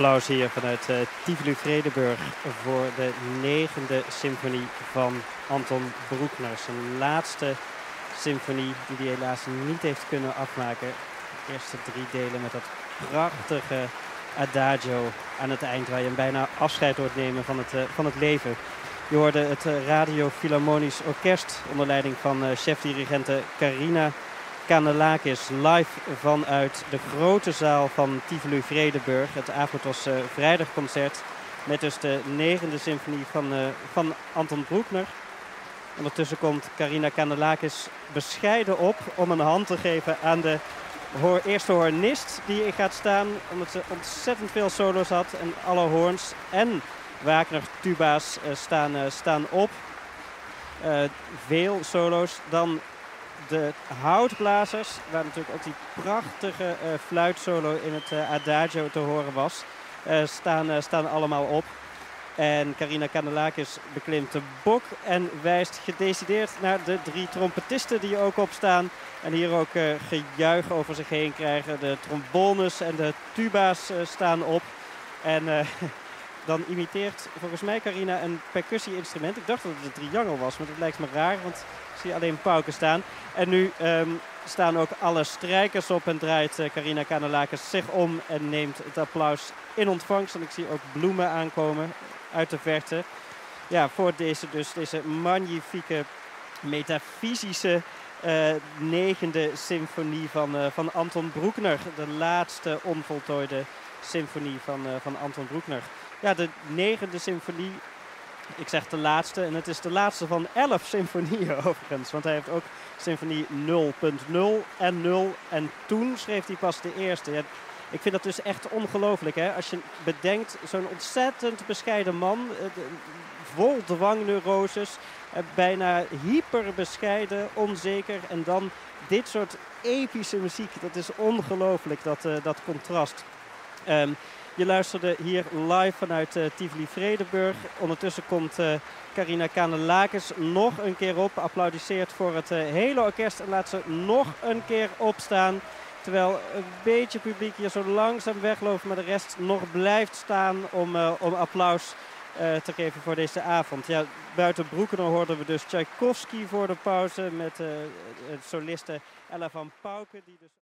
applaus hier vanuit uh, Tivoli Vredeburg voor de negende symfonie van Anton Broekner. Zijn laatste symfonie die hij helaas niet heeft kunnen afmaken. De eerste drie delen met dat prachtige adagio aan het eind waar je bijna afscheid hoort nemen van het, uh, van het leven. Je hoorde het uh, Radio Philharmonisch Orkest onder leiding van chef-dirigente Carina Kanelakis live vanuit de grote zaal van Tivoli Vredeburg. Het avond was uh, vrijdagconcert met dus de negende symfonie van, uh, van Anton Broekner. Ondertussen komt Carina Kanelakis bescheiden op om een hand te geven aan de hoor, eerste hornist die gaat staan. Omdat ze ontzettend veel solo's had en alle hoorns en Wagner tuba's uh, staan, staan op. veel solo's. Dan de houtblazers, waar natuurlijk ook die prachtige uh, fluitsolo in het uh, adagio te horen was, uh, staan, staan allemaal op. En Carina Kandelakis beklimt de bok en wijst gedecideerd naar de drie trompetisten die ook opstaan. En hier ook gejuich over zich heen krijgen. De trombones en de tuba's staan op. En dan imiteert volgens mij Carina een percussie-instrument. Ik dacht dat het een triangel was, maar dat lijkt me raar, want zie alleen pauken staan. En nu um, staan ook alle strijkers op en draait uh, Carina Kanelakis zich om en neemt het applaus in ontvangst. En ik zie ook bloemen aankomen uit de verte. Ja, voor deze, dus, deze magnifieke, metafysische uh, negende symfonie van, uh, van Anton Broekner. De laatste onvoltooide symfonie van, van Anton Broekner. Ja, de negende symfonie. Ik zeg de laatste. En het is de laatste van elf symfonieën overigens. Want hij heeft ook symfonie 0.0 en 0. En toen schreef hij pas de eerste. Ik vind dat dus echt ongelooflijk. Hè? Als je bedenkt, zo'n ontzettend bescheiden man. vol dwangneuroses. bijna hyperbescheiden, onzeker. En dan dit soort epische muziek. Dat is ongelooflijk, dat, uh, dat contrast. Um, je luisterde hier live vanuit uh, Tivoli Vredeburg. Ondertussen komt uh, Carina Kanelakis nog een keer op. Applaudisseert voor het uh, hele orkest en laat ze nog een keer opstaan. Terwijl een beetje publiek hier zo langzaam wegloopt, maar de rest nog blijft staan om, om applaus te geven voor deze avond. Ja, buiten Broekenen hoorden we dus Tchaikovsky voor de pauze met soliste Ella van Pauken. Die dus